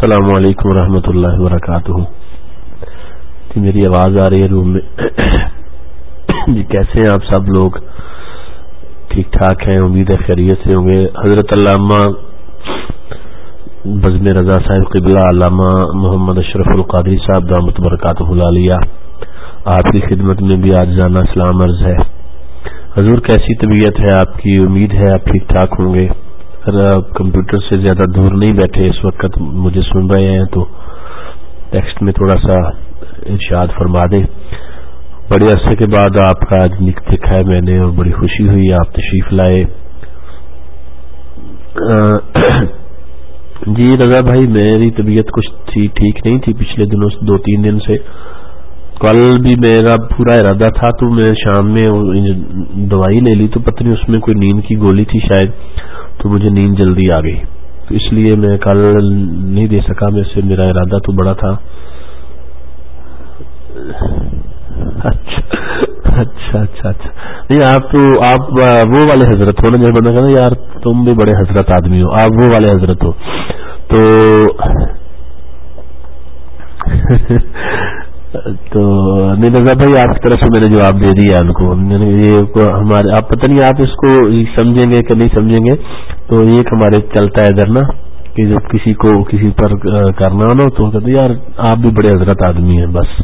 السلام علیکم ورحمۃ اللہ وبرکاتہ۔ جی میری آواز آ رہی ہے روم میں۔ جی کیسے ہیں آپ سب لوگ؟ ٹھیک ٹھاک ہیں؟ امید ہے خیریت سے ہوں گے۔ حضرت علامہ بزم رضا صاحب، قبلہ علامہ محمد اشرف القادری صاحب، دامت برکات العالیہ۔ آپ کی خدمت میں بھی آج جانا اسلام عرض ہے۔ حضور، کیسی طبیعت ہے آپ کی؟ امید ہے آپ ٹھیک ٹھاک ہوں گے۔ اگر آپ کمپیوٹر سے زیادہ دور نہیں بیٹھے اس وقت مجھے سن رہے ہیں تو ٹیکسٹ میں تھوڑا سا ارشاد فرما دیں۔ بڑے عرصے کے بعد آپ کا آج نک دیکھا ہے، میں نے اور بڑی خوشی ہوئی، آپ تشریف لائے۔ جی رضا بھائی، میری طبیعت کچھ تھی ٹھیک نہیں تھی پچھلے دنوں سے، دو تین دن سے۔ کل بھی میرا پورا ارادہ تھا، تو میں شام میں دوائی لے لی، تو پتہ اس میں کوئی نیند کی گولی تھی شاید، تو مجھے نیند جلدی آ گئی۔ تو اس لیے میں کل نہیں دے سکا، میں سے میرا ارادہ تو بڑا تھا۔ اچھا اچھا اچھا اچھا۔ نہیں، آپ تو، آپ وہ والے حضرت ہو نا جب بندہ کہنا، یار تم بھی بڑے حضرت آدمی ہو، آپ وہ والے حضرت ہو۔ تو تو نہیں رضا بھائی، آپ کی طرف سے میں نے جواب دے دیا ان کو۔ یعنی یہ ہمارے آپ پتہ نہیں، آپ اس کو سمجھیں گے کہ نہیں سمجھیں گے۔ تو ایک ہمارے چلتا ہے ادھر نا، کہ جب کسی کو کسی پر کرنا ہو نا تو کہتے یار، آپ بھی بڑے حضرت آدمی ہیں، بس۔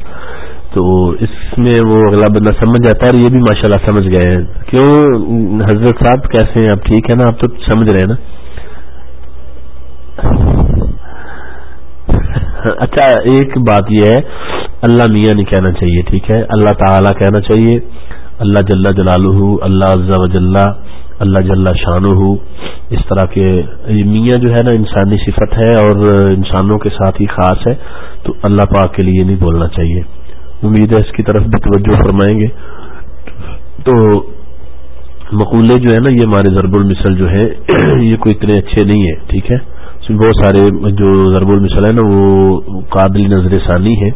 تو اس میں وہ اگلا بندہ سمجھ جاتا ہے اور یہ بھی ماشاءاللہ سمجھ گئے ہیں۔ کیوں؟ حضرت صاحب کیسے ہیں؟ آپ ٹھیک ہے نا، آپ تو سمجھ رہے ہیں نا۔ اچھا ایک بات یہ ہے اللہ میاں نہیں کہنا چاہیے، ٹھیک ہے؟ اللہ تعالی کہنا چاہیے، اللہ جل جلالہ، اللہ عزا وجل اللہ جل شان اس طرح کے میاں جو ہے نا، انسانی صفت ہے اور انسانوں کے ساتھ ہی خاص ہے، تو اللہ پاک کے لیے نہیں بولنا چاہیے۔ امید ہے اس کی طرف بھی توجہ فرمائیں گے۔ تو مقولے جو ہے نا، یہ ہمارے ضرب المثل جو ہے، یہ کوئی اتنے اچھے نہیں ہے ٹھیک ہے؟ بہت سارے جو ضرب المثل ہے نا، وہ قابل نظر ثانی ہے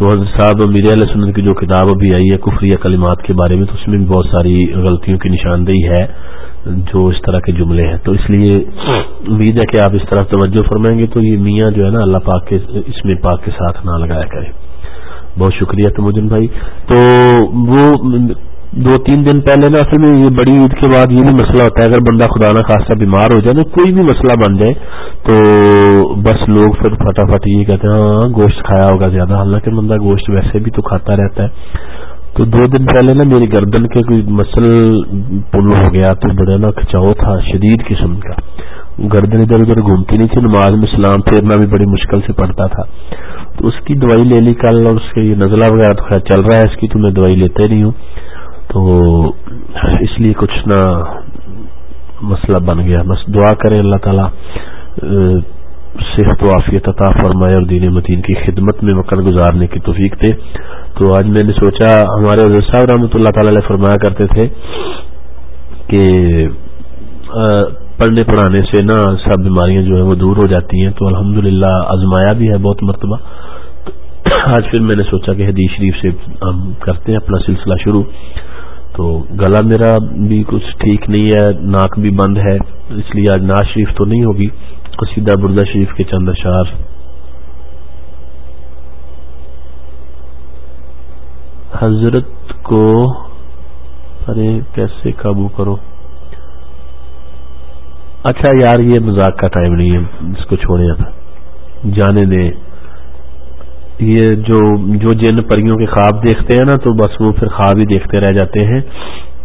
تو حضرت صاحب امیر علیہ سنت کی جو کتاب ابھی آئی ہے کفریہ کلمات کے بارے میں، تو اس میں بھی بہت ساری غلطیوں کی نشاندہی ہے، جو اس طرح کے جملے ہیں۔ تو اس لیے امید ہے کہ آپ اس طرح توجہ فرمائیں گے، تو یہ میاں جو ہے نا، اللہ پاک کے اس میں پاک کے ساتھ نہ لگایا کرے۔ بہت شکریہ تمجن بھائی۔ تو وہ دو تین دن پہلے نا اصل میں یہ بڑی عید کے بعد یہ بھی مسئلہ ہوتا ہے، اگر بندہ خدا نہ خاصا بیمار ہو جائے تو کوئی بھی مسئلہ بن جائے، تو بس لوگ پھر فٹافٹ یہ کہتے ہیں ہاں گوشت کھایا ہوگا زیادہ، حالانکہ بندہ گوشت ویسے بھی تو کھاتا رہتا ہے۔ تو دو دن پہلے نا میری گردن کے کوئی مسل پل ہو گیا، تو بڑا نا کھچاؤ تھا، شدید قسم کا۔ گردن ادھر ادھر گھومتی نہیں تھی، نماز میں اسلام پھیرنا بھی بڑی مشکل سے پڑتا تھا۔ تو اس کی دوائی لے لی کل اور اس کے نزلہ وغیرہ تو خیر چل رہا ہے، اس کی تو میں دوائی لیتے نہیں ہوں۔ تو اس لیے کچھ نہ مسئلہ بن گیا۔ بس دعا کریں اللہ تعالی صحت و عافیت عطا فرمائے اور دین متین کی خدمت میں وقت گزارنے کی توفیق دے۔ تو آج میں نے سوچا، ہمارے حضرت صاحب رحمۃ اللہ تعالی علیہ فرمایا کرتے تھے کہ پڑھنے پڑھانے سے نا سب بیماریاں جو ہیں وہ دور ہو جاتی ہیں۔ تو الحمد للہ آزمایا بھی ہے بہت مرتبہ۔ آج پھر میں نے سوچا کہ حدیث شریف سے ہم کرتے ہیں، اپنا سلسلہ شروع۔ تو گلا میرا بھی کچھ ٹھیک نہیں ہے، ناک بھی بند ہے، اس لیے آج ناز شریف تو نہیں ہوگی، قصیدہ بردہ شریف کے چند اشار حضرت کو ارے کیسے قابو کرو۔ اچھا یار، یہ مزاق کا ٹائم نہیں ہے، اس کو چھوڑے جانے دیں۔ یہ جو جو جن پریوں کے خواب دیکھتے ہیں نا، تو بس وہ پھر خواب ہی دیکھتے رہ جاتے ہیں۔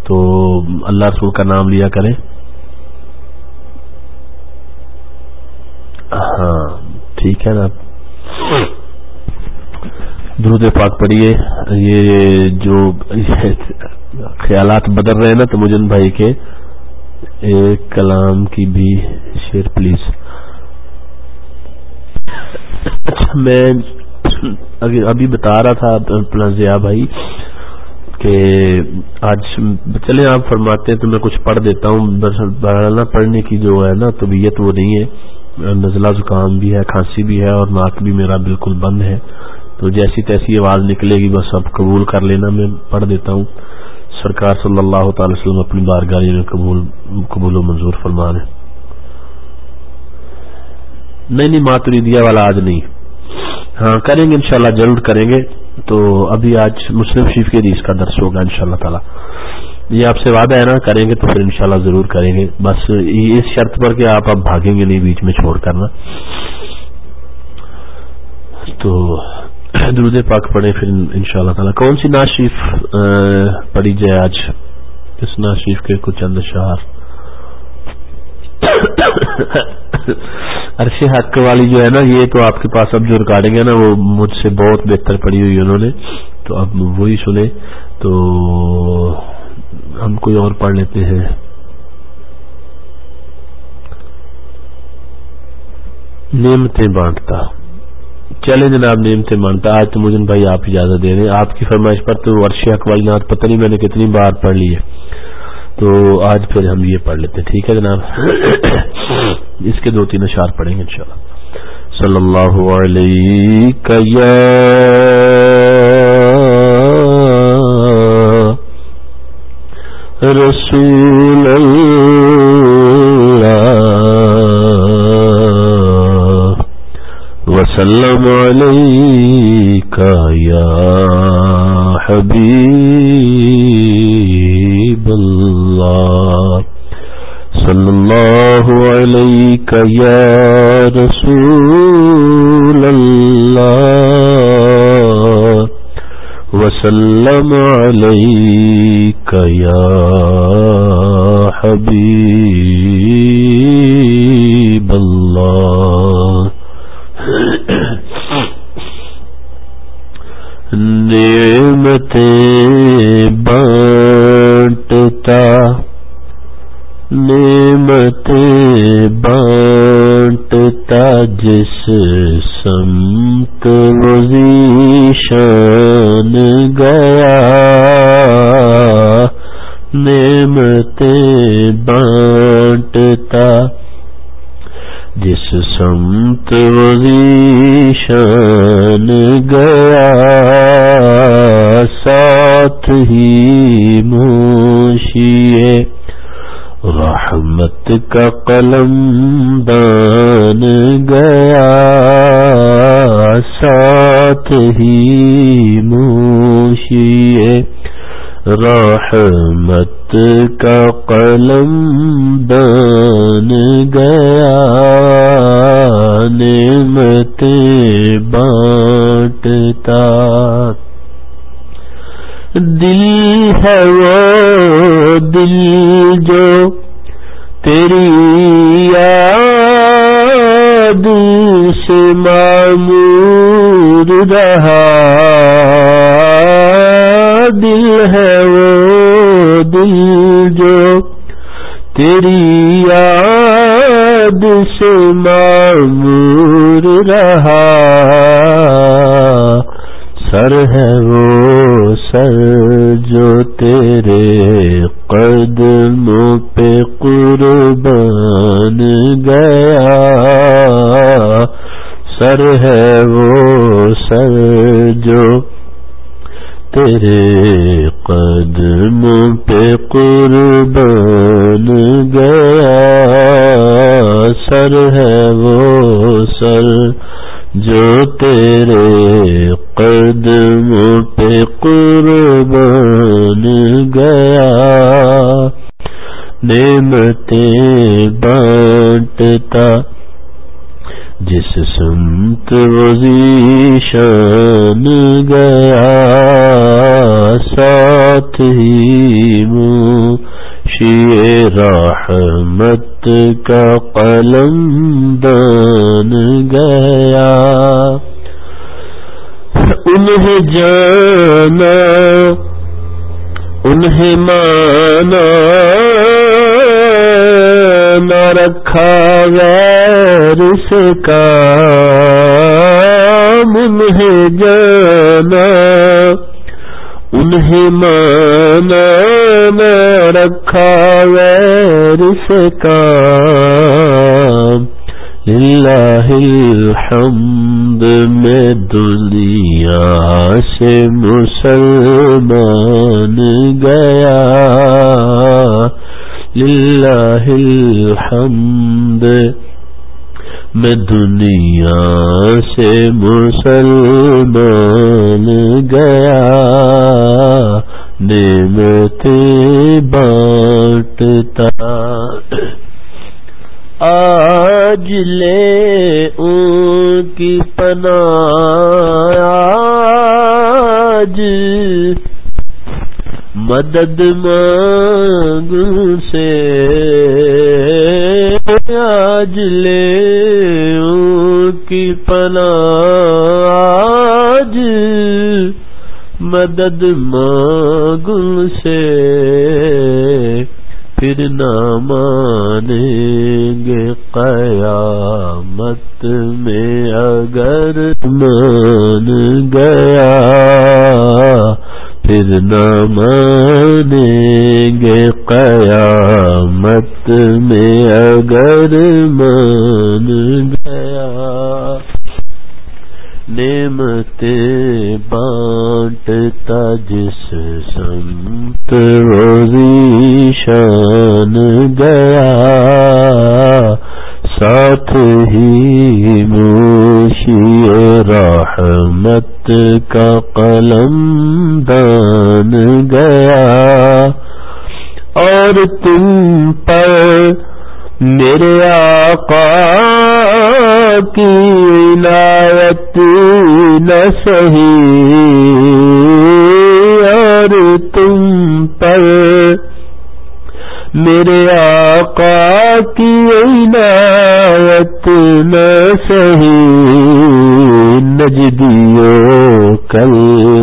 تو اللہ رسول کا نام لیا کریں۔ ہاں ٹھیک ہے نا۔ درود پاک پڑھیے۔ یہ جو خیالات بدل رہے ہیں نا، تو مجن بھائی کے ایک کلام کی بھی شیر پلیز۔ اچھا میں ابھی بتا رہا تھا اپنا ضیا بھائی کہ آج چلے آپ فرماتے ہیں تو میں کچھ پڑھ دیتا ہوں۔ پڑھنے کی جو ہے نا طبیعت وہ نہیں ہے۔ نزلہ زکام بھی ہے، کھانسی بھی ہے اور ناک بھی میرا بالکل بند ہے۔ تو جیسی تیسی آواز نکلے گی بس اب قبول کر لینا، میں پڑھ دیتا ہوں۔ سرکار صلی اللہ تعالی وسلم اپنی بارگاہ میں قبول قبول و منظور فرما رہے نہیں نہیں ماتریدیا والا آج نہیں۔ ہاں کریں گے انشاءاللہ ضرور کریں گے۔ تو ابھی آج مسلم شریف کے حدیث کا درس ہوگا ان شاء اللہ تعالی۔ یہ آپ سے وعدہ ہے نا، کریں گے تو پھر انشاءاللہ ضرور کریں گے۔ بس اس شرط پر کہ آپ اب بھاگیں گے نہیں، بیچ میں چھوڑ کرنا۔ تو درود پاک پڑھیں پھر ان شاء اللہ تعالیٰ۔ کون سی ناز شریف پڑھی جائے آج؟ کس ناز شریف کے کچھ چند شہر عرش حق والی جو ہے نا، یہ تو آپ کے پاس اب جو ریکارڈنگ ہے نا، وہ مجھ سے بہت بہتر پڑی ہوئی انہوں نے۔ تو اب وہی سنے تو ہم کوئی اور پڑھ لیتے ہیں۔ نعمتیں بانٹتا۔ چلے جناب، نعمتیں مانتا آج تو مجھے بھائی آپ اجازت دے رہے ہیں۔ آپ کی فرمائش پر تو ورش حق والی نات پتہ نہیں میں نے کتنی بار پڑھ لی ہے۔ تو آج پھر ہم یہ پڑھ لیتے ٹھیک ہے جناب؟ اس کے دو تین اشار پڑھیں گے انشاءاللہ۔ صلی اللہ علیہ رسول اللہ وسلم علیہ یا حبیب اللہ صلی اللہ علیہ یا رسول اللہ وسلم علیہ یا حبیب نعمتیں بانٹتا، جس سمت وزیشان گیا، ساتھ ہی موشیے، رحمت کا قلم دان گیا، ساتھ ہی رحمت کا قلم دان گیا، نعمت بانٹتا۔ دل ہے وہ دل جو تیری یاد سے معمور رہا۔ دل جو تیری یاد سے معمور رہا سر ہے بانٹتا جس سمت وزیشان گیا ساتھ ہی شی رحمت کا غیر اس کا انہیں جانا، انہیں مانا نہ رکھا غیر اس کا۔ للہ الحمد میں دنیا سے مسلمان گیا۔ للہ الحمد میں دنیا سے مسلمان گیا، نعمت بانٹتا۔ آج لے ان کی پناہ، آج مدد مانگ کی آج مدد مانگ سے پھر نہ مانیں گے قیامت میں اگر مان گیا پھر نہ مانیں گے قیامت میں اگر بانٹتا جس سنت روزی شان گیا ساتھ ہی موشی رحمت کا قلم سہی اور تم پر میرے آقا کی عنایت نہ سہی نجدیو کل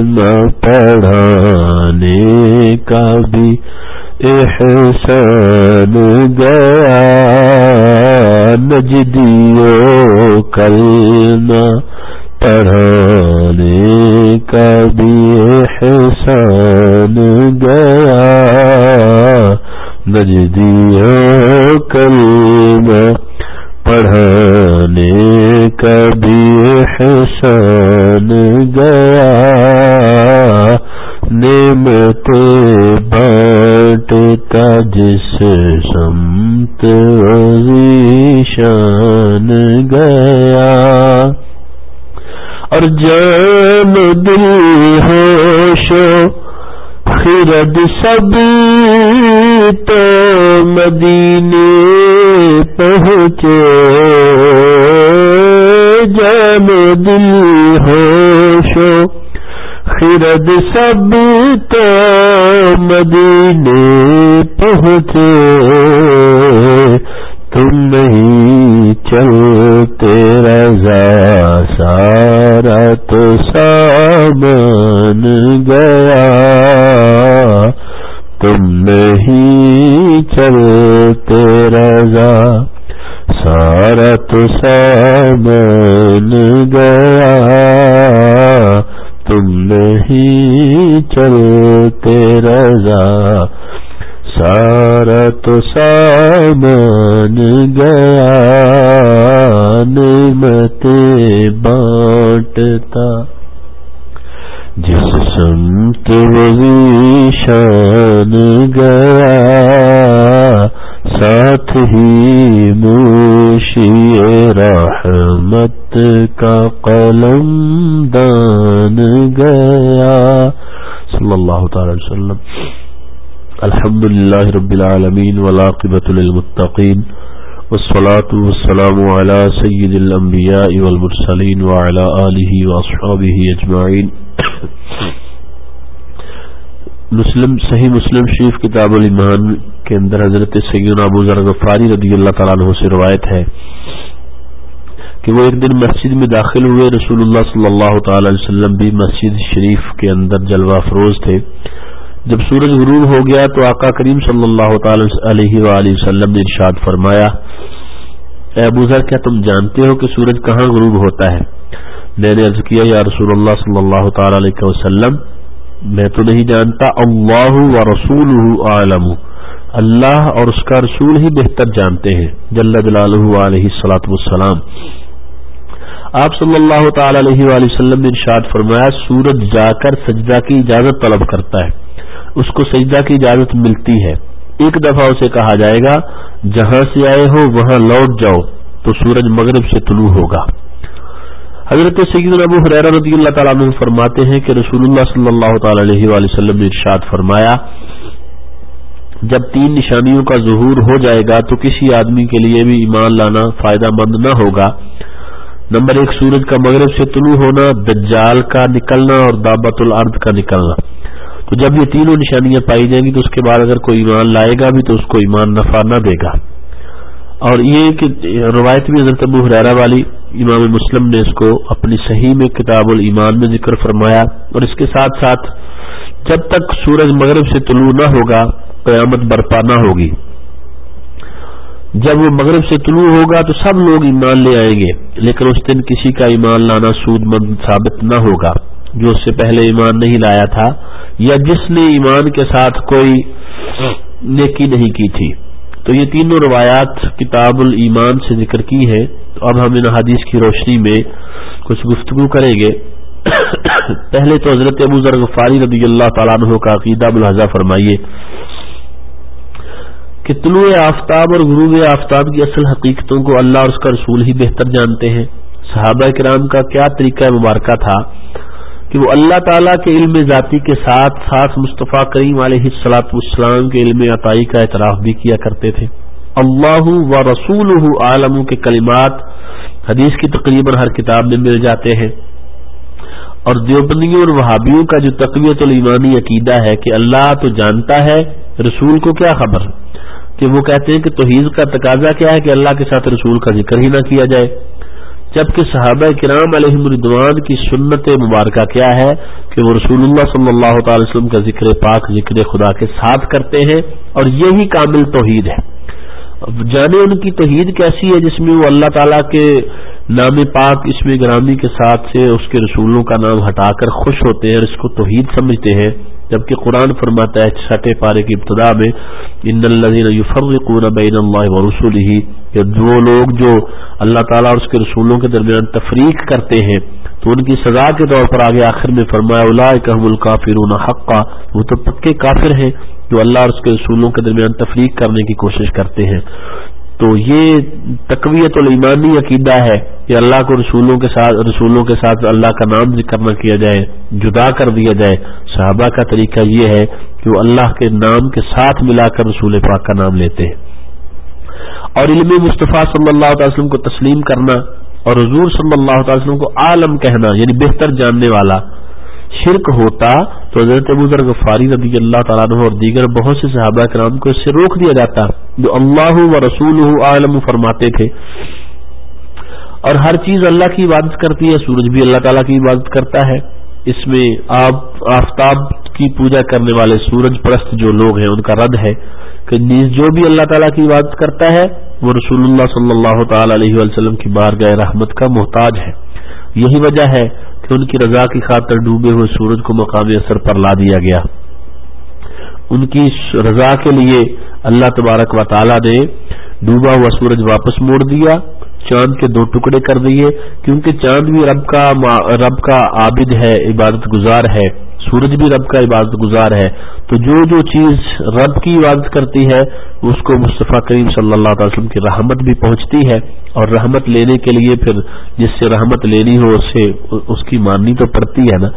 نہ پڑھانے کا بھی احسان گیا۔ نجدیو کل نہ پڑھانے کا بھی احسان گیا۔ نجدی کلم پڑھانے کا بھی احسان گیا۔ نعمت بانٹتا جس سمت شان گیا اور جان دل ہوشو خرد سب تو مدینے پہنچے۔ جان دل ہوشو خرد سب تو مدینے پہنچے تم نہیں چلتے رضا سارا تو سامان گیا۔ تم نہیں چلتے رضا۔ سارا تو سامان گیا۔ تم نہیں چلتے رضا۔ سارا تو سامان لله رب العالمين والعاقبة للمتقين والصلاة والسلام على سيد الأنبياء والمرسلين وعلى آله وأصحابه أجمعين مسلم، صحیح مسلم شریف کتاب الایمان کے اندر حضرت سیدنا ابو ذر غفاری رضی اللہ تعالیٰ عنہ سے روایت ہے کہ وہ ایک دن مسجد میں داخل ہوئے، رسول اللہ صلی اللہ تعالی علیہ وسلم بھی مسجد شریف کے اندر جلوہ فروز تھے۔ جب سورج غروب ہو گیا تو آقا کریم صلی اللہ تعالی علیہ وآلہ وسلم نے ارشاد فرمایا، اے ابو ذر، کیا تم جانتے ہو کہ سورج کہاں غروب ہوتا ہے؟ میں نے عرض کیا، یا رسول اللہ صلی اللہ تعالی علیہ وسلم، میں تو نہیں جانتا، اللہ و رسول عالم اللہ اور اس کا رسول ہی بہتر جانتے ہیں۔ جل جلالہ علیہ السلاۃ والسلام۔ آپ صلی اللہ تعالی علیہ وآلہ وسلم نے ارشاد فرمایا، سورج جا کر سجدہ کی اجازت طلب کرتا ہے۔ اس کو سجدہ کی اجازت ملتی ہے۔ ایک دفعہ اسے کہا جائے گا، جہاں سے آئے ہو وہاں لوٹ جاؤ، تو سورج مغرب سے طلوع ہوگا۔ حضرت سید ابو حریر رضی اللہ تعالیٰ عنہ فرماتے ہیں کہ رسول اللہ صلی اللہ تعالی علیہ وآلہ وسلم نے ارشاد فرمایا، جب تین نشانیوں کا ظہور ہو جائے گا، تو کسی آدمی کے لیے بھی ایمان لانا فائدہ مند نہ ہوگا۔ نمبر ایک، سورج کا مغرب سے طلوع ہونا، دجال کا نکلنا اور دعبت الارض کا نکلنا۔ تو جب یہ تینوں نشانیاں پائی جائیں گی تو اس کے بعد اگر کوئی ایمان لائے گا بھی تو اس کو ایمان نفع نہ دے گا۔ اور یہ کہ روایت بھی حضرت ابو حریرا والی امام مسلم نے اس کو اپنی صحیح میں کتاب الایمان میں ذکر فرمایا اور اس کے ساتھ ساتھ جب تک سورج مغرب سے طلوع نہ ہوگا، قیامت برپا نہ ہوگی۔ جب وہ مغرب سے طلوع ہوگا تو سب لوگ ایمان لے آئیں گے، لیکن اس دن کسی کا ایمان لانا سود مند ثابت نہ ہوگا۔ جو اس سے پہلے ایمان نہیں لایا تھا، یا جس نے ایمان کے ساتھ کوئی نیکی نہیں کی تھی۔ تو یہ تینوں روایات کتاب الایمان سے ذکر کی ہے تو اب ہم ان حدیث کی روشنی میں کچھ گفتگو کریں گے۔ پہلے تو حضرت ابو ذر غفاری رضی اللہ تعالیٰ عنہ کا عقیدہ بلحظہ فرمائیے کہ طلوع آفتاب اور غروب آفتاب کی اصل حقیقتوں کو اللہ اور اس کا رسول ہی بہتر جانتے ہیں۔ صحابہ کرام کا کیا طریقہ مبارکہ تھا؟ کہ وہ اللہ تعالیٰ کے علم ذاتی کے ساتھ ساتھ مصطفیٰ کریم علیہ السلاط والسلام کے علم عطائی کا اعتراف بھی کیا کرتے تھے۔ اللہ و رسول عالم کے کلمات حدیث کی تقریباً ہر کتاب میں مل جاتے ہیں۔ اور دیوبندیوں اور وہابیوں کا جو تقویت الایمانی عقیدہ ہے کہ اللہ تو جانتا ہے، رسول کو کیا خبر؟ کہ وہ کہتے ہیں کہ توحید کا تقاضا کیا ہے کہ اللہ کے ساتھ رسول کا ذکر ہی نہ کیا جائے۔ جبکہ صحابہ کرام علیہ مردوان کی سنت مبارکہ کیا ہے کہ وہ رسول اللہ صلی اللہ تعالی وسلم کا ذکر پاک، ذکر خدا کے ساتھ کرتے ہیں اور یہی کامل توحید ہے۔ جانے ان کی توحید کیسی ہے جس میں وہ اللہ تعالیٰ کے نام پاک، اس میں گرامی کے ساتھ سے اس کے رسولوں کا نام ہٹا کر خوش ہوتے ہیں اور اس کو توحید سمجھتے ہیں۔ جبکہ قرآن فرماتا ہے چھٹے پارے کی ابتدا میں، ان الزین بین اللہ و رسول ہی وہ لوگ جو اللہ تعالیٰ اور اس کے رسولوں کے درمیان تفریق کرتے ہیں، تو ان کی سزا کے طور پر آگے آخر میں فرمایا اللہ الکافرون حقا وہ تو پکے کافر ہیں جو اللہ اور اس کے رسولوں کے درمیان تفریق کرنے کی کوشش کرتے ہیں۔ تو یہ تقویت الایمانی عقیدہ ہے کہ اللہ کو رسولوں کے ساتھ رسولوں کے ساتھ اللہ کا نام ذکر نہ کیا جائے، جدا کر دیا جائے۔ صحابہ کا طریقہ یہ ہے کہ وہ اللہ کے نام کے ساتھ ملا کر رسول پاک کا نام لیتے ہیں۔ اور علم مصطفیٰ صلی اللہ تعالی وسلم کو تسلیم کرنا اور حضور صلی اللہ تعالی وسلم کو عالم کہنا یعنی بہتر جاننے والا شرک ہوتا تو حضرت ابو ذر غفاری رضی اللہ تعالیٰ عنہ اور دیگر بہت سے صحابہ کرام کو اس سے روک دیا جاتا جو اللہ و رسول عالم فرماتے تھے۔ اور ہر چیز اللہ کی عبادت کرتی ہے، سورج بھی اللہ تعالیٰ کی عبادت کرتا ہے۔ اس میں آپ آفتاب کی پوجا کرنے والے سورج پرست جو لوگ ہیں، ان کا رد ہے کہ جو بھی اللہ تعالیٰ کی عبادت کرتا ہے، وہ رسول اللہ صلی اللہ تعالی علیہ وسلم کی بار گئے رحمت کا محتاج ہے۔ یہی وجہ ہے کہ ان کی رضا کی خاطر ڈوبے ہوئے سورج کو مقامی اثر پر لا دیا گیا۔ ان کی رضا کے لیے اللہ تبارک و تعالی نے ڈوبا ہوا سورج واپس موڑ دیا، چاند کے دو ٹکڑے کر دیے، کیونکہ چاند بھی رب کا رب کا عابد ہے، عبادت گزار ہے۔ سورج بھی رب کا عبادت گزار ہے، تو جو جو چیز رب کی عبادت کرتی ہے، اس کو مصطفیٰ کریم صلی اللہ تعالی وسلم کی رحمت بھی پہنچتی ہے۔ اور رحمت لینے کے لیے پھر جس سے رحمت لینی ہو اسے اس کی ماننی تو پڑتی ہے نا۔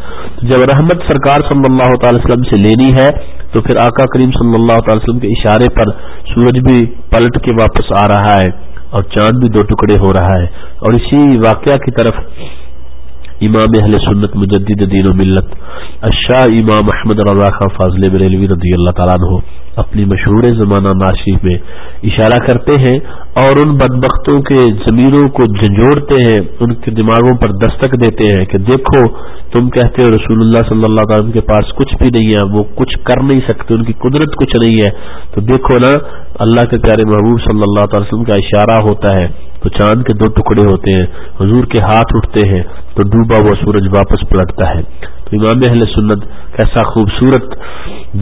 جب رحمت سرکار صلی اللہ تعالی وسلم سے لینی ہے، تو پھر آقا کریم صلی اللہ تعالی وسلم کے اشارے پر سورج بھی پلٹ کے واپس آ رہا ہے اور چاند بھی دو ٹکڑے ہو رہا ہے۔ اور اسی واقعہ کی طرف امام اہل سنت مجدد دین و ملت اشاہ امام احمد رضا خان فاضل بریلوی رضی اللہ تعالیٰ عنہ اپنی مشہور زمانہ ناشی میں اشارہ کرتے ہیں اور ان بدبختوں کے ضمیروں کو جھنجھوڑتے ہیں، ان کے دماغوں پر دستک دیتے ہیں کہ دیکھو، تم کہتے ہو رسول اللہ صلی اللہ تعالیٰ کے پاس کچھ بھی نہیں ہے، وہ کچھ کر نہیں سکتے، ان کی قدرت کچھ نہیں ہے۔ تو دیکھو نا، اللہ کے پیارے محبوب صلی اللہ تعالی وسلم کا اشارہ ہوتا ہے۔ تو چاند کے دو ٹکڑے ہوتے ہیں، حضور کے ہاتھ اٹھتے ہیں، تو ڈوبا ہوا سورج واپس پلٹتا ہے۔ تو امام اہل سنت کیسا خوبصورت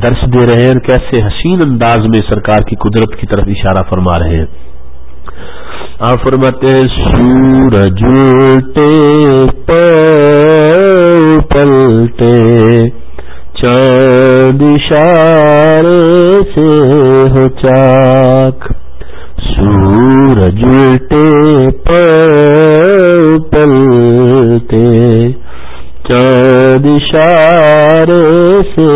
درس دے رہے ہیں اور کیسے حسین انداز میں سرکار کی قدرت کی طرف اشارہ فرما رہے ہیں۔ آپ فرماتے ہیں، سورج پلٹے، چاند اشارے سے ہو چاک۔ سورج جلتے پلتے، چاند اشارے سے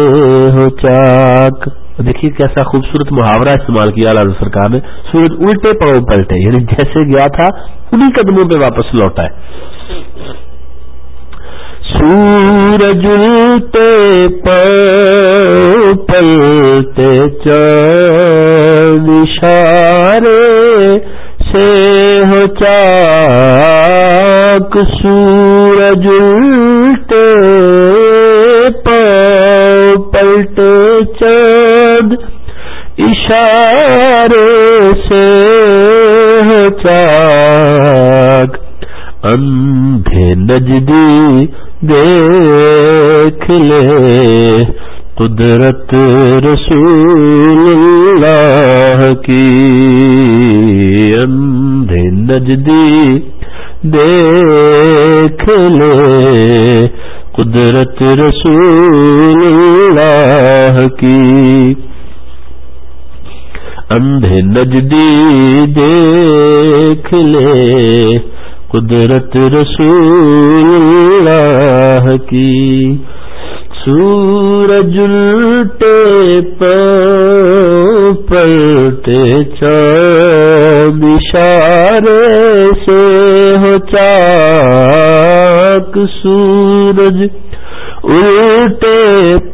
ہو چاک۔ دیکھیے کیسا خوبصورت محاورہ استعمال کیا لال سرکار نے۔ سورج الٹے پاؤں پلٹے یعنی جیسے گیا تھا انہیں قدموں پہ واپس لوٹا ہے۔ سورج الٹے پاؤں پلتے چار اشارے سے ہو چاک سورج الٹے پاؤ پلٹے چند اشارے سے ہو چاک اندھے نجدی دیکھ لے قدرت رسول اللہ کی اندھے نجدی دیکھ لے۔ قدرت رسول اللہ کی۔ اندھے نجدی دیکھ لے۔ قدرت رسول اللہ کی۔ سورج الٹے پلٹے چاند اشارے سے ہو چاک سورج الٹے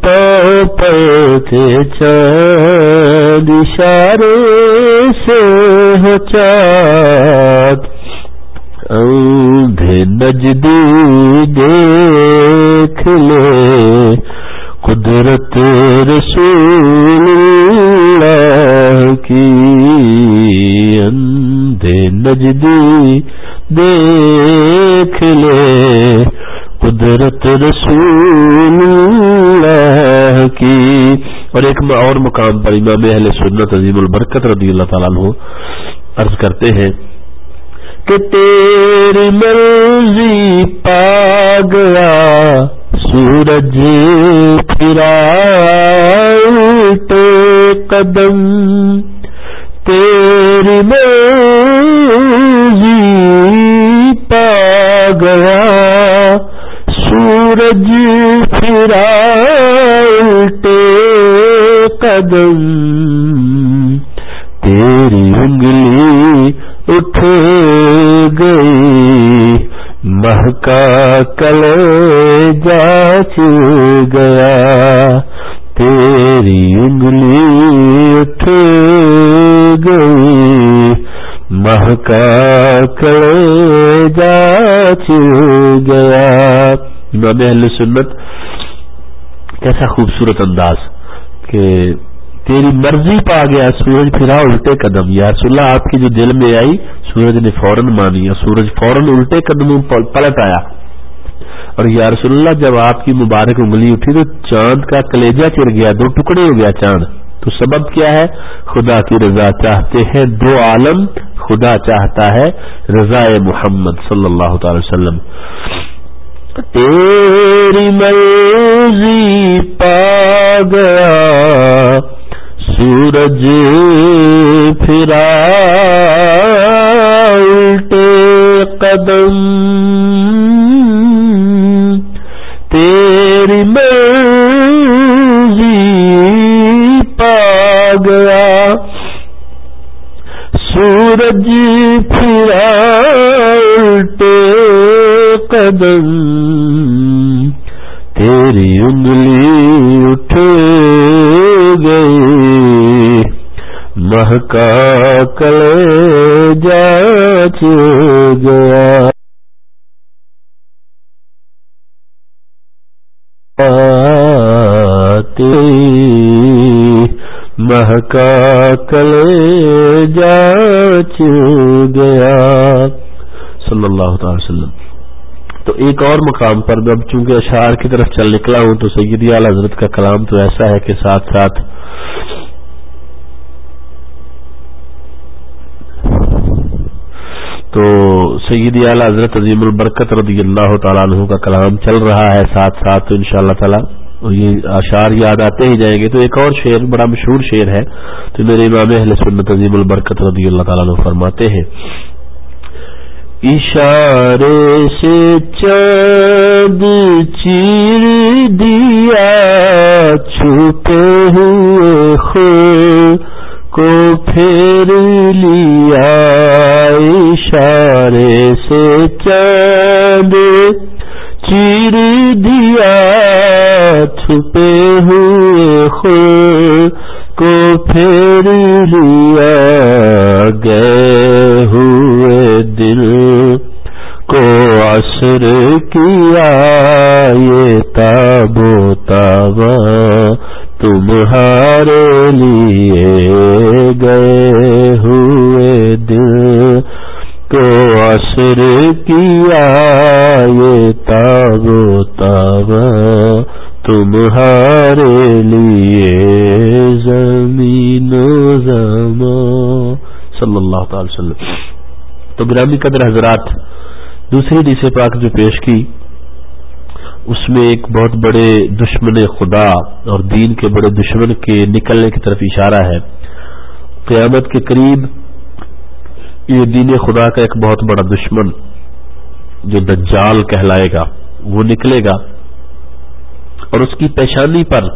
پلٹے چاند اشارے سے ہو چاک اندھے نجدی دیکھ لے اندھے نجدی دیکھ لے۔ قدرت رسول اللہ کی۔ اور ایک اور مقام پر امام اہل سنت عظیم البرکت رضی اللہ تعالیٰ عنہ عرض کرتے ہیں کہ تیری مرضی پا گیا سورج پھرا قدم۔ تیری سورج جی پھرا قدم تیری انگلی اٹھ گئی مہکا کلے امام اہل سنت، کیسا خوبصورت انداز کہ تیری مرضی پا گیا، سورج پھرا الٹے قدم۔ یا رسول اللہ، آپ کی جو دل میں آئی، سورج نے فوراً مانی سورج فوراً الٹے قدموں پلٹ آیا۔ اور یا رسول اللہ، جب آپ کی مبارک انگلی اٹھی تو چاند کا کلیجا چر گیا، دو ٹکڑے ہو گیا چاند۔ تو سبب کیا ہے؟ خدا کی رضا چاہتے ہیں دو عالم، خدا چاہتا ہے رضا محمد صلی اللہ تعالی وسلم۔ تیری مرضی پا گیا، سورج پھرا الٹے قدم۔ تیری مرضی پا گیا، سورج پھرا الٹے قدم۔ گیا۔ مہکا کل جاچ گیا۔ صلی اللہ تعالی وسلم۔ تو ایک اور مقام پر اب چونکہ اشعار کی طرف چل نکلا ہوں تو سیدی اعلی حضرت کا کلام تو ایسا ہے کہ ساتھ ساتھ تو سیدی اعلی حضرت عظیم البرکت رضی اللہ تعالیٰ عنہ کا کلام چل رہا ہے ساتھ ساتھ تو ان شاء اللہ تعالیٰ یہ اشعار یاد آتے ہی جائیں گے۔ تو ایک اور شعر، بڑا مشہور شعر ہے، تو میرے امام اہل سنت عظیم البرکت رضی اللہ تعالیٰ عنہ فرماتے ہیں، اشارے سے چند چیر دیا چھپے کو پھیر لیا اشارے سے چاند چیر دیا چھپے ہوئے خود کو پھیر لیا گئے ہوئے دل کو اثر کیا یہ تابو تابا تمہارے لیے گئے ہوئے دل کو عصر کیا یہ تابو تابا تمہارے لیے زمین صلی اللہ تعالی وسلم۔ تو گرامی قدر حضرات، دوسری دیس پاک جو پیش کی اس میں ایک بہت بڑے دشمن خدا اور دین کے بڑے دشمن کے نکلنے کی طرف اشارہ ہے۔ قیامت کے قریب یہ دین خدا کا ایک بہت بڑا دشمن جو دجال کہلائے گا، وہ نکلے گا۔ اور اس کی پیشانی پر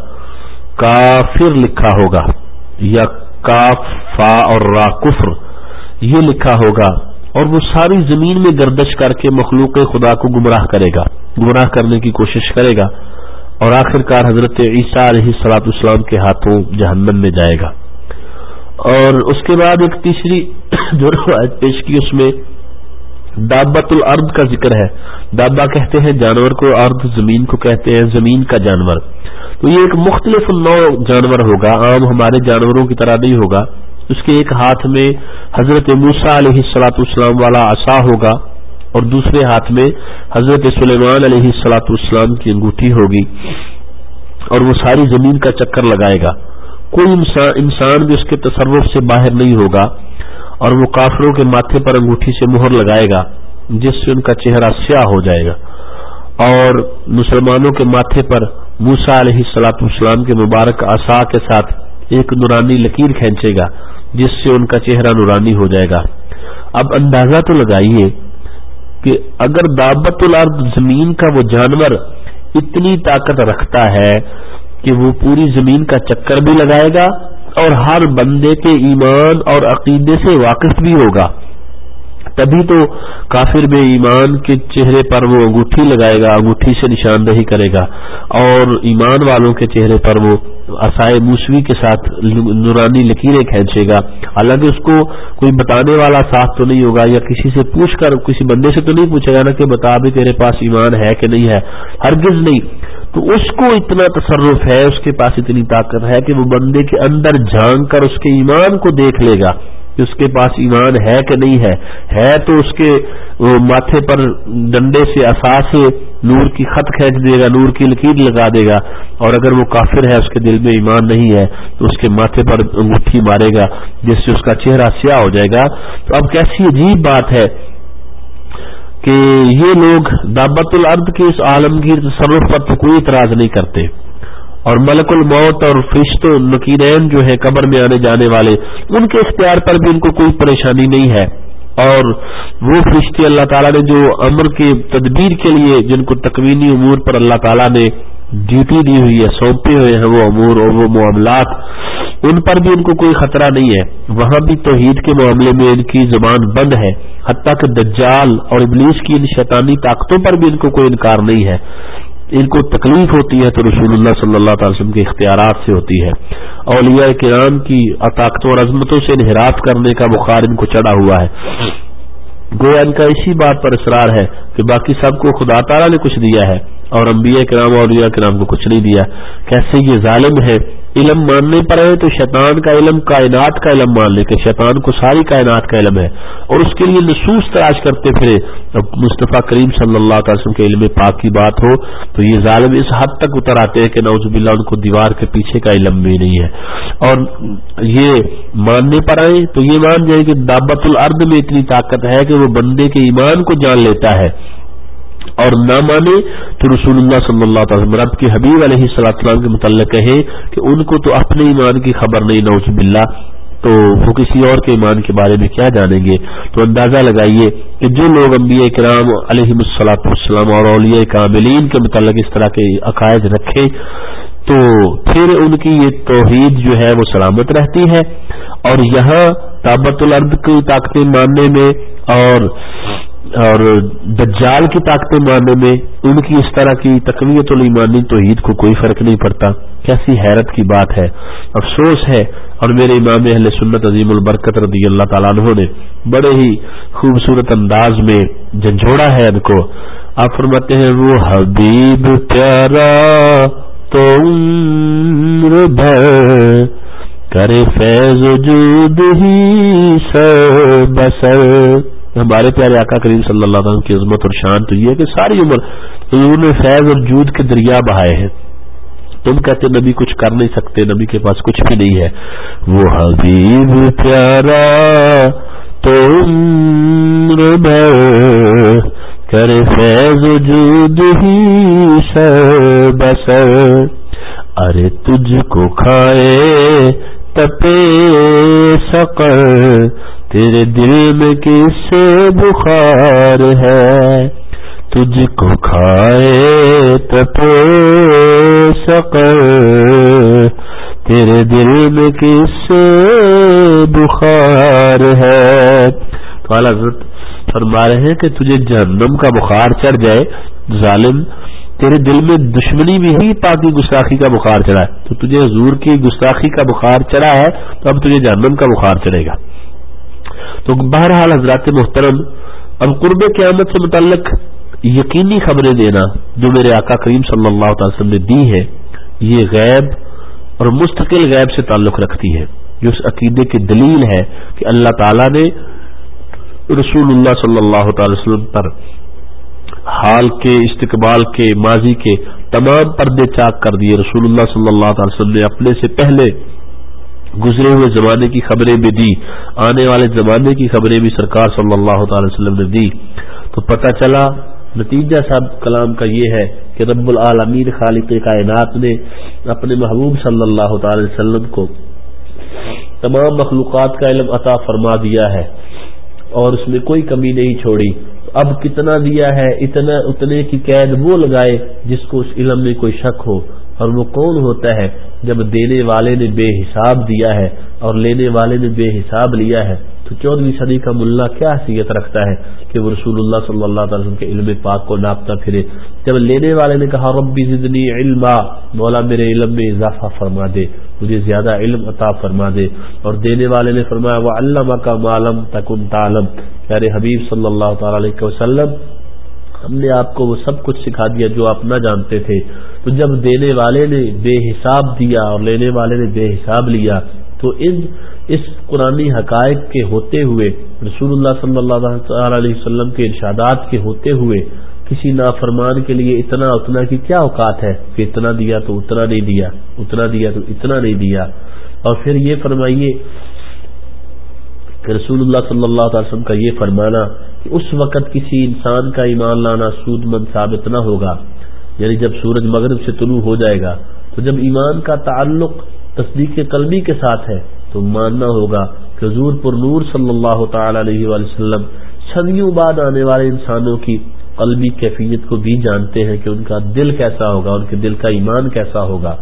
کافر لکھا ہوگا یا کاف فا اور را کفر یہ لکھا ہوگا۔ اور وہ ساری زمین میں گردش کر کے مخلوق خدا کو گمراہ کرے گا، گمراہ کرنے کی کوشش کرے گا اور آخر کار حضرت عیسیٰ علیہ سلاط اسلام کے ہاتھوں جہنم میں جائے گا۔ اور اس کے بعد ایک تیسری جو روایت پیش کی، اس میں دابت الارض کا ذکر ہے۔ دابا کہتے ہیں جانور کو ارد زمین کو کہتے ہیں، زمین کا جانور۔ تو یہ ایک مختلف نو جانور ہوگا، عام ہمارے جانوروں کی طرح نہیں ہوگا۔ اس کے ایک ہاتھ میں حضرت موسا علیہ السلاط اسلام والا عصا ہوگا اور دوسرے ہاتھ میں حضرت سلیمان علیہ السلاط اسلام کی انگوٹھی ہوگی اور وہ ساری زمین کا چکر لگائے گا۔ کوئی انسان بھی اس کے تصرف سے باہر نہیں ہوگا اور وہ کافروں کے ماتھے پر انگوٹھی سے مہر لگائے گا، جس سے ان کا چہرہ سیاہ ہو جائے گا۔ اور مسلمانوں کے ماتھے پر موسا علیہ السلاط اسلام کے مبارک آسا کے ساتھ ایک نورانی لکیر کھینچے گا۔ جس سے ان کا چہرہ نورانی ہو جائے گا۔ اب اندازہ تو لگائیے کہ اگر دعوت الارض زمین کا وہ جانور اتنی طاقت رکھتا ہے کہ وہ پوری زمین کا چکر بھی لگائے گا اور ہر بندے کے ایمان اور عقیدے سے واقف بھی ہوگا۔ تبھی تو کافر بے ایمان کے چہرے پر وہ انگوٹھی لگائے گا، انگوٹھی سے نشاندہی کرے گا۔ اور ایمان والوں کے چہرے پر وہ اسائے موسوی کے ساتھ نورانی لکیریں کھینچے گا۔ حالانکہ اس کو کوئی بتانے والا ساتھ تو نہیں ہوگا یا کسی سے پوچھ کر، کسی بندے سے تو نہیں پوچھے گا نا کہ بتا بھی تیرے پاس ایمان ہے کہ نہیں ہے۔ ہرگز نہیں۔ تو اس کو اتنا تصرف ہے، اس کے پاس اتنی طاقت ہے کہ وہ بندے کے اندر جھانک کر اس کے ایمان کو دیکھ لے گا۔ کہ اس کے پاس ایمان ہے کہ نہیں ہے؟ ہے تو اس کے ماتھے پر ڈنڈے سے اثاث نور کی خط کھینچ دے گا، نور کی لکیر لگا دے گا، اور اگر وہ کافر ہے، اس کے دل میں ایمان نہیں ہے، تو اس کے ماتھے پر انگوٹھی مارے گا، جس سے اس کا چہرہ سیاہ ہو جائے گا۔ تو اب کیسی عجیب بات ہے کہ یہ لوگ دعوت الارض کے اس عالمگیر تصرف پر تو کوئی اعتراض نہیں کرتے۔ اور ملک الموت اور فرشت نکیرین جو ہے قبر میں آنے جانے والے، ان کے اختیار پر بھی ان کو کوئی پریشانی نہیں ہے۔ اور وہ فرشتے اللہ تعالیٰ نے جو امر کے تدبیر کے لیے جن کو تکوینی امور پر اللہ تعالیٰ نے ڈیوٹی دی ہوئی ہے، سونپے ہوئے ہیں وہ امور اور وہ معاملات، ان پر بھی ان کو کوئی خطرہ نہیں ہے۔ وہاں بھی توحید کے معاملے میں ان کی زبان بند ہے۔ حتیٰ کہ دجال اور ابلیس کی ان شیطانی طاقتوں پر بھی ان کو کوئی انکار نہیں ہے۔ ان کو تکلیف ہوتی ہے تو رسول اللہ صلی اللہ تعالی وسلم کے اختیارات سے ہوتی ہے۔ اولیاء کرام کی طاقتوں اور عظمتوں سے انحراف کرنے کا بخار ان کو چڑھا ہوا ہے۔ گویا ان کا اسی بات پر اصرار ہے کہ باقی سب کو خدا تعالیٰ نے کچھ دیا ہے اور انبیاء کرام اور اولیاء کرام کو کچھ نہیں دیا۔ کیسے یہ ظالم ہے؟ علم ماننے پر ہے تو شیطان کا علم کائنات کا علم مان لے کہ شیطان کو ساری کائنات کا علم ہے اور اس کے لیے نصوص تلاش کرتے پھرے۔ مصطفیٰ کریم صلی اللہ تعالی وسلم کے علم پاک کی بات ہو تو یہ ظالم اس حد تک اتر آتے ہیں کہ نوز باللہ ان کو دیوار کے پیچھے کا علم بھی نہیں ہے۔ اور یہ ماننے پر آئے تو یہ مان جائے کہ دعوت الارض میں اتنی طاقت ہے کہ وہ بندے کے ایمان کو جان لیتا ہے۔ اور نہ مانے تو رسول اللہ صلی اللہ تعالی رب کے حبیب علیہ السلام کے متعلق کہے کہ ان کو تو اپنے ایمان کی خبر نہیں نوز باللہ۔ تو وہ کسی اور کے ایمان کے بارے میں کیا جانیں گے؟ تو اندازہ لگائیے کہ جو لوگ انبیاء کرام علیہ السلاط والسلام اور اولیاء کاملین کے متعلق اس طرح کے عقائد رکھے، تو پھر ان کی یہ توحید جو ہے وہ سلامت رہتی ہے۔ اور یہاں تابت الارض کی طاقتیں ماننے میں اور اور دجال کی طاقتیں ماننے میں ان کی اس طرح کی تقویت الایمانی تو عید کو کوئی فرق نہیں پڑتا۔ کیسی حیرت کی بات ہے۔ افسوس ہے۔ اور میرے امام اہل سنت عظیم البرکت رضی اللہ تعالیٰ عنہ نے بڑے ہی خوبصورت انداز میں جھنجھوڑا ہے ان کو۔ آپ فرماتے ہیں، وہ حبیب پیارا تو کرے فیض وجود ہی سر بسر۔ ہمارے پیارے آقا کریم صلی اللہ علیہ وسلم کی عظمت اور شان تو یہ ہے کہ ساری عمر حضور نے فیض اور جود کے دریا بہائے ہیں۔ تم کہتے نبی کچھ کر نہیں سکتے، نبی کے پاس کچھ بھی نہیں ہے۔ وہ حبیب پیارا تو کرے فیض وجود ہی سر بسر۔ ارے تجھ کو کھائے تپے سقر، تیرے دل میں کس بخار ہے؟ تجھ کو کھائے تپے سقر، تیرے دل میں کس بخار ہے؟ تو حضرت فرما رہے ہیں کہ تجھے جہنم کا بخار چڑھ جائے، ظالم تیرے دل میں دشمنی بھی ہی پاکی گستاخی کا بخار چڑھا ہے۔ تو تجھے حضور کی گستاخی کا بخار چڑھا ہے، تو اب تجھے جہنم کا بخار چڑھے گا۔ تو بہرحال حضرات محترم، اب قرب قیامت سے متعلق یقینی خبریں دینا جو میرے آقا کریم صلی اللہ تعالی وسلم نے دی ہے یہ غیب اور مستقل غیب سے تعلق رکھتی ہے جو اس عقیدے کی دلیل ہے کہ اللہ تعالی نے رسول اللہ صلی اللہ تعالی وسلم پر حال کے، استقبال کے، ماضی کے تمام پردے چاک کر دیے۔ رسول اللہ صلی اللہ تعالی وسلم نے اپنے سے پہلے گزرے ہوئے زمانے کی خبریں بھی دی آنے والے زمانے کی خبریں بھی سرکار صلی اللہ تعالی وسلم نے دی تو پتہ چلا، نتیجہ صاحب کلام کا یہ ہے کہ رب العالمین خالق کائنات نے اپنے محبوب صلی اللہ تعالی وسلم کو تمام مخلوقات کا علم عطا فرما دیا ہے اور اس میں کوئی کمی نہیں چھوڑی۔ اب کتنا دیا ہے، اتنا، اتنے کی قید وہ لگائے جس کو اس علم میں کوئی شک ہو۔ اور وہ کون ہوتا ہے جب دینے والے نے بے حساب دیا ہے اور لینے والے نے بے حساب لیا ہے؟ تو چودہویں صدی کا ملا کیا حیثیت رکھتا ہے کہ وہ رسول اللہ صلی اللہ تعالی وسلم کے علم پاک کو ناپتا پھرے۔ جب لینے والے نے کہا، ربی زدنی علما مولا میرے علم میں اضافہ فرما دے، مجھے زیادہ علم عطا فرما دے۔ اور دینے والے نے فرمایا وہ علامہ کا معلوم تکن تعلم پیارے حبیب صلی اللہ تعالی علیہ وسلم، ہم نے آپ کو وہ سب کچھ سکھا دیا جو آپ نہ جانتے تھے۔ تو جب دینے والے نے بے حساب دیا اور لینے والے نے بے حساب لیا، تو ان، اس قرآنی حقائق کے ہوتے ہوئے رسول اللہ صلی اللہ علیہ وسلم کے ارشادات کے ہوتے ہوئے، کسی نافرمان کے لیے اتنا اتنا کی کیا اوقات ہے کہ اتنا دیا تو اتنا نہیں دیا، اتنا دیا تو اتنا نہیں دیا۔ اور پھر یہ فرمائیے کہ رسول اللہ صلی اللہ علیہ وسلم کا یہ فرمانا کہ اس وقت کسی انسان کا ایمان لانا سود مند ثابت نہ ہوگا یعنی جب سورج مغرب سے طلوع ہو جائے گا، تو جب ایمان کا تعلق تصدیق قلبی کے ساتھ ہے، تو ماننا ہوگا کہ حضور پر نور صلی اللہ تعالی علیہ وسلم صدیوں بعد آنے والے انسانوں کی قلبی کیفیت کو بھی جانتے ہیں کہ ان کا دل کیسا ہوگا، ان کے دل کا ایمان کیسا ہوگا۔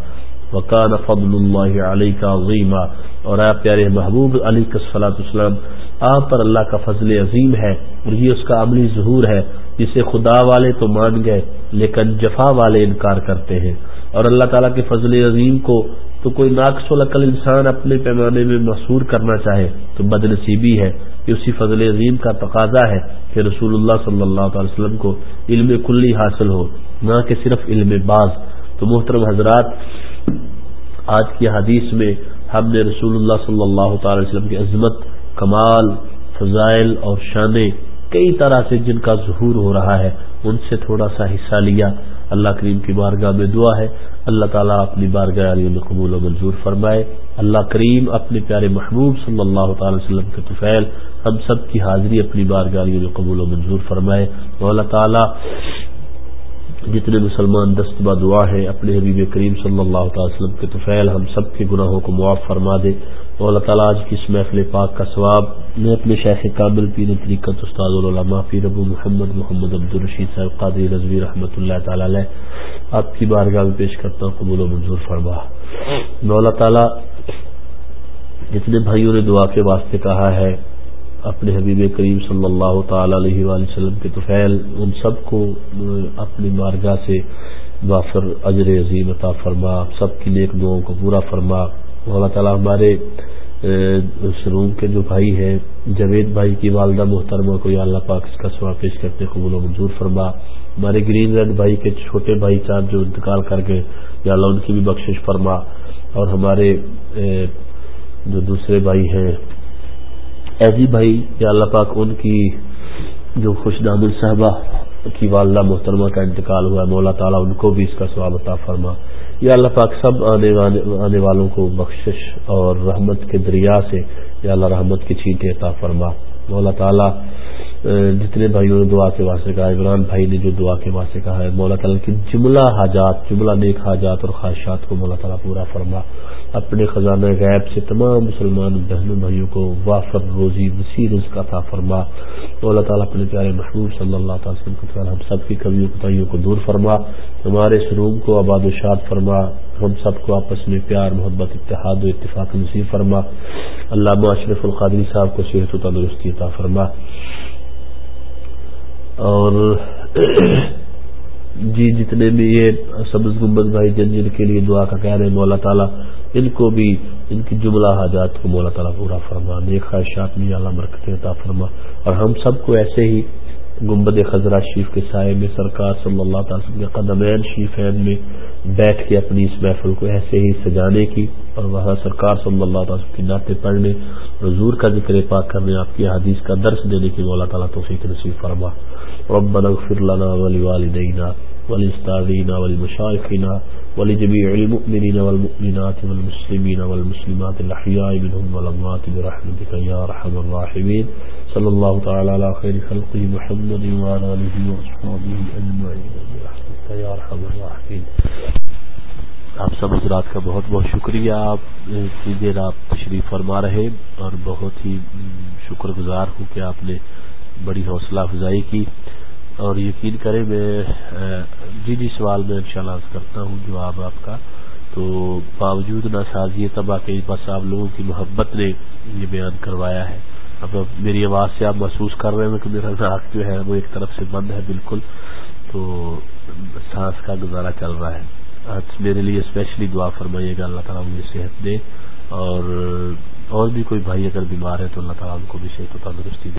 وکان فضل اللہ علیہ کا عظیمہ اور آپ پیارے محبوب علی کسلاۃ السلام آپ پر اللہ کا فضل عظیم ہے اور یہ اس کا عملی ظہور ہے جسے خدا والے تو مان گئے لیکن جفا والے انکار کرتے ہیں۔ اور اللہ تعالیٰ کے فضل عظیم کو تو کوئی ناقص العقل انسان اپنے پیمانے میں محصور کرنا چاہے تو بد نصیبی ہے کہ اسی فضل عظیم کا تقاضا ہے کہ رسول اللہ صلی اللہ تعالی وسلم کو علم کلی حاصل ہو، نہ کہ صرف علم باز۔ تو محترم حضرات، آج کی حدیث میں ہم نے رسول اللہ صلی اللہ تعالی وسلم کی عظمت، کمال، فضائل اور شانیں کئی طرح سے جن کا ظہور ہو رہا ہے، ان سے تھوڑا سا حصہ لیا۔ اللہ کریم کی بارگاہ میں دعا ہے۔ اللہ تعالیٰ اپنی بارگاہ علی قبول و منظور فرمائے۔ اللہ کریم اپنے پیارے محبوب صلی اللہ تعالی وسلم کے طفیل، ہم سب کی حاضری اپنی بارگاہ علی قبول و منظور فرمائے۔ اور اللہ تعالیٰ جتنے مسلمان دست با دعا ہے اپنے حبیب کریم صلی اللہ تعالی وسلم کے طفیل ہم سب کے گناہوں کو معاف فرما دے۔ اور اللہ تعالیٰ آج کی اس محفل پاک کا ثواب، میں اپنے شیخ کامل پیر طریقت استاد العلماء پیر ابو محمد محمد عبد الرشید صاحب قادری رضوی رحمۃ اللہ تعالی علیہ، آپ کی بارگاہ میں پیش کرتا ہوں، قبول و منظور فرما۔ میں اللہ تعالیٰ جتنے بھائیوں نے دعا کے واسطے کہا ہے اپنے حبیب کریم صلی اللہ تعالی علیہ وآلہ وسلم کے توفیل ان سب کو اپنی مارگاہ سے وافر اجر عظیم عطا فرما، سب کی نیک دعاؤں کو پورا فرما۔ اللہ تعالیٰ ہمارے سروم کے جو بھائی ہیں، جوید بھائی کی والدہ محترمہ کو یا اللہ پاک اس کا سواب پیش کرتے قبول و منظور فرما۔ ہمارے گرین ریڈ بھائی کے چھوٹے بھائی صاحب جو انتقال کر گئے، یا اللہ ان کی بھی بخشش فرما۔ اور ہمارے جو دوسرے بھائی ہیں ایزی جی بھائی، یا اللہ پاک ان کی جو خوش نام صاحبہ کی والدہ محترمہ کا انتقال ہوا ہے، مولا تعالیٰ ان کو بھی اس کا سواب عطا فرما۔ یا اللہ پاک، سب آنے آنے والوں کو بخشش اور رحمت کے دریا سے یا اللہ رحمت کی چھینٹیں عطا فرما۔ مولا تعالیٰ جتنے بھائیوں نے دعا کے واسطے کہا، عمران بھائی نے جو دعا کے واسطے کہا ہے، مولا تعالیٰ کی جملہ حاجات، جملہ نیک حاجات اور خواہشات کو مولا تعالیٰ پورا فرما۔ اپنے خزانہ غیب سے تمام مسلمان بہنوں بھائیوں کو وافر روزی وسیع رزق عطا فرما۔ تو اللہ تعالیٰ اپنے پیارے محبوب صلی اللہ تعالی وسلم کو ہم سب کی کبھی کتائیوں کو دور فرما۔ ہمارے سروم کو آباد و شاد فرما۔ ہم سب کو آپس میں پیار، محبت، اتحاد و اتفاق نصیب فرما۔ اللہ اشرف القادری صاحب کو صحت و تندرستی عطا فرما۔ اور جی جتنے بھی یہ سبز گمبد بھائی جن جن کے لیے دعا کا کہہ رہے ہیں، مولا تعالیٰ، ان کو بھی ان کی جملہ حاجات کو مولا تعالیٰ پورا فرما۔ نیک خواہشات میں اللہ مرکز عطا فرما۔ اور ہم سب کو ایسے ہی گمبد خزرہ شریف کے سائے میں، سرکار صلی اللہ تعالی کے قدمین شریفین میں بیٹھ کے اپنی اس محفل کو ایسے ہی سجانے کی۔ اور وہاں سرکار صلی اللہ تعالی کی نعتیں پڑھنے حضور کا ذکر پاک کرنے، آپ کی حدیث کا درس دینے کی مولا تعالیٰ توفیق نصیب فرما۔ ربنا اغفر لنا ولوالدينا ولستاذينا ولمشايخنا ولجميع المؤمنين والمؤمنات والمسلمين والمسلمات الأحياء منهم والأموات برحمتك يا رحم الراحمين. صلى الله تعالى على خير خلقه محمد وعلى آله وصحبه أجمعين. برحمتك يا رحم الراحمين. آپ سب حضرات کا بہت بہت شکریہ. آپ اتنی دیر آپ تشریف فرما رہے اور بہت ہی شکر گزار ہوں کہ آپ نے بڑی حوصلہ افزائی کی. اور یقین کریں میں جی جی سوال میں انشاءاللہ کرتا ہوں، جواب آپ کا۔ تو باوجود نہ سازی تباہ کے بس آپ لوگوں کی محبت نے یہ بیان کروایا ہے۔ اب میری آواز سے آپ محسوس کر رہے ہیں کہ میرا ناک جو ہے وہ ایک طرف سے بند ہے، بالکل۔ تو سانس کا گزارا چل رہا ہے۔ آج میرے لیے اسپیشلی دعا فرمائیے گا، اللہ تعالیٰ مجھے صحت دے۔ اور اور بھی کوئی بھائی اگر بیمار ہے تو اللہ تعالیٰ ان کو بھی صحت و تندرستی دے۔